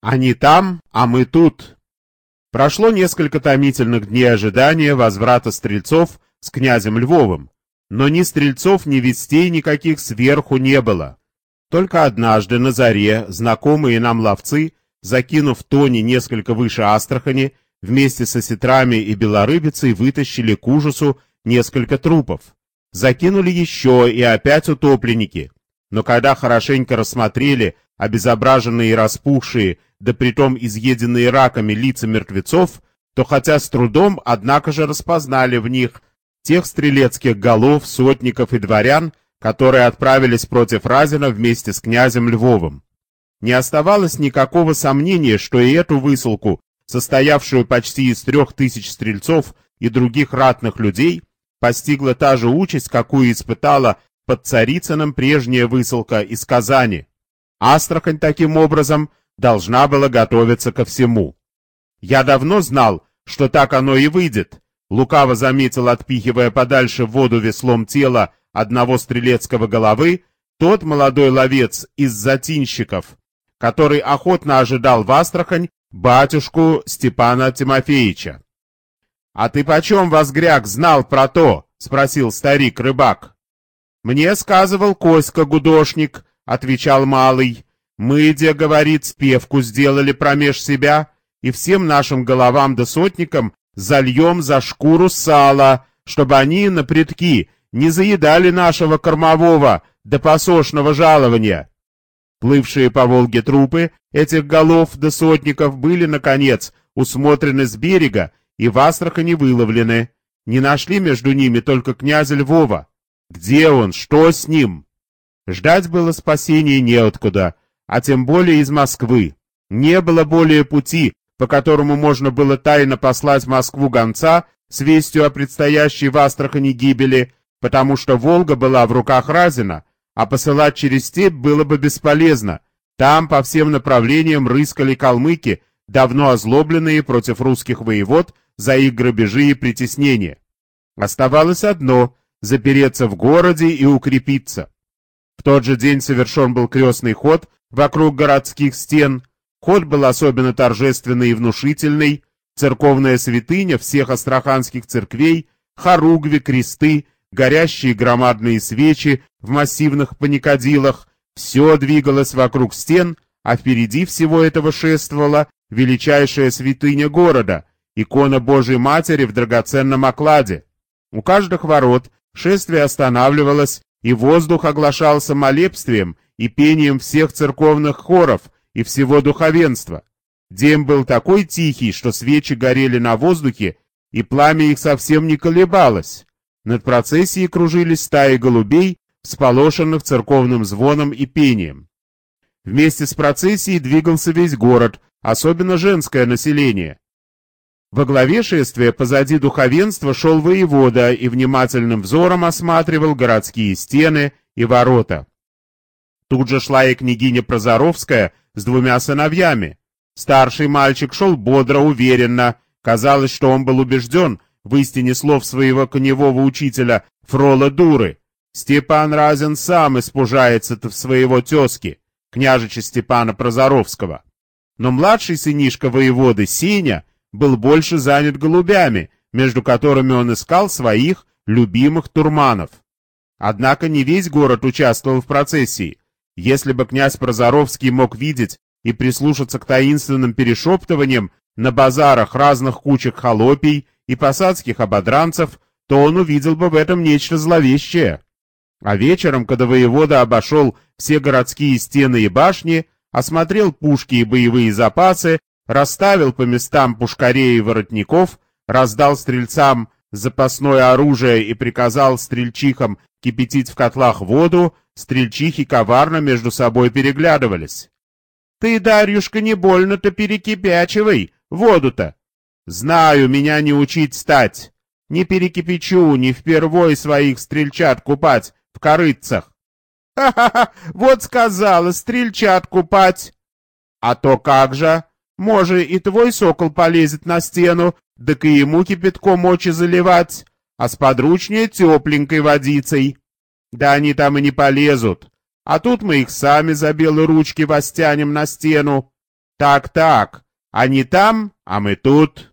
Они там, а мы тут. Прошло несколько томительных дней ожидания возврата стрельцов с князем Львовым, но ни стрельцов, ни вестей никаких сверху не было. Только однажды на заре знакомые нам ловцы, закинув тони несколько выше Астрахани, вместе со сетрами и белорыбицей вытащили к ужасу несколько трупов. Закинули еще и опять утопленники. Но когда хорошенько рассмотрели обезображенные и распухшие, да притом изъеденные раками лица мертвецов, то хотя с трудом, однако же распознали в них тех стрелецких голов, сотников и дворян, которые отправились против Разина вместе с князем Львовым. Не оставалось никакого сомнения, что и эту высылку, состоявшую почти из трех тысяч стрельцов и других ратных людей, постигла та же участь, какую испытала под Царицыным прежняя высылка из Казани. Астрахань таким образом должна была готовиться ко всему. Я давно знал, что так оно и выйдет, лукаво заметил, отпихивая подальше в воду веслом тела одного стрелецкого головы, тот молодой ловец из затинщиков, который охотно ожидал в Астрахань батюшку Степана Тимофеевича. «А ты почем, Возгряк, знал про то?» — спросил старик-рыбак. «Мне сказывал Коська Гудошник», — отвечал малый. «Мы, где, говорит, спевку сделали промеж себя, и всем нашим головам да сотникам зальем за шкуру сала, чтобы они на предки не заедали нашего кормового до посошного жалования». Плывшие по Волге трупы этих голов да сотников были, наконец, усмотрены с берега и в Астрахани выловлены. Не нашли между ними только князя Львова. Где он? Что с ним? Ждать было спасения неоткуда, а тем более из Москвы. Не было более пути, по которому можно было тайно послать в Москву гонца с вестью о предстоящей в Астрахани гибели, потому что Волга была в руках Разина, а посылать через степь было бы бесполезно. Там по всем направлениям рыскали калмыки, давно озлобленные против русских воевод за их грабежи и притеснения. Оставалось одно — запереться в городе и укрепиться. В тот же день совершен был крестный ход вокруг городских стен. Ход был особенно торжественный и внушительный. Церковная святыня всех астраханских церквей, хоругви, кресты — горящие громадные свечи в массивных паникадилах, все двигалось вокруг стен, а впереди всего этого шествовала величайшая святыня города, икона Божьей Матери в драгоценном окладе. У каждых ворот шествие останавливалось, и воздух оглашался молебствием и пением всех церковных хоров и всего духовенства. День был такой тихий, что свечи горели на воздухе, и пламя их совсем не колебалось. Над процессией кружились стаи голубей, всполошенных церковным звоном и пением. Вместе с процессией двигался весь город, особенно женское население. Во главе шествия позади духовенства шел воевода и внимательным взором осматривал городские стены и ворота. Тут же шла и княгиня Прозоровская с двумя сыновьями. Старший мальчик шел бодро, уверенно. Казалось, что он был убежден, в истине слов своего коневого учителя Фрола Дуры. Степан Разин сам испужается-то в своего тезки, княжича Степана Прозоровского. Но младший сынишка воеводы Сеня был больше занят голубями, между которыми он искал своих любимых турманов. Однако не весь город участвовал в процессии. Если бы князь Прозоровский мог видеть и прислушаться к таинственным перешептываниям на базарах разных кучек холопий и посадских ободранцев, то он увидел бы в этом нечто зловещее. А вечером, когда воевода обошел все городские стены и башни, осмотрел пушки и боевые запасы, расставил по местам пушкарей и воротников, раздал стрельцам запасное оружие и приказал стрельчихам кипятить в котлах воду, стрельчихи коварно между собой переглядывались. — Ты, Дарьюшка, не больно-то перекипячивай воду-то, Знаю, меня не учить стать. Не перекипячу, не впервой своих стрельчат купать в корыцах. Ха-ха-ха, вот сказала, стрельчат купать. А то как же? Може, и твой сокол полезет на стену, так и ему кипятком мочи заливать, а сподручнее тепленькой водицей. Да они там и не полезут. А тут мы их сами за белые ручки востянем на стену. Так-так, они там, а мы тут.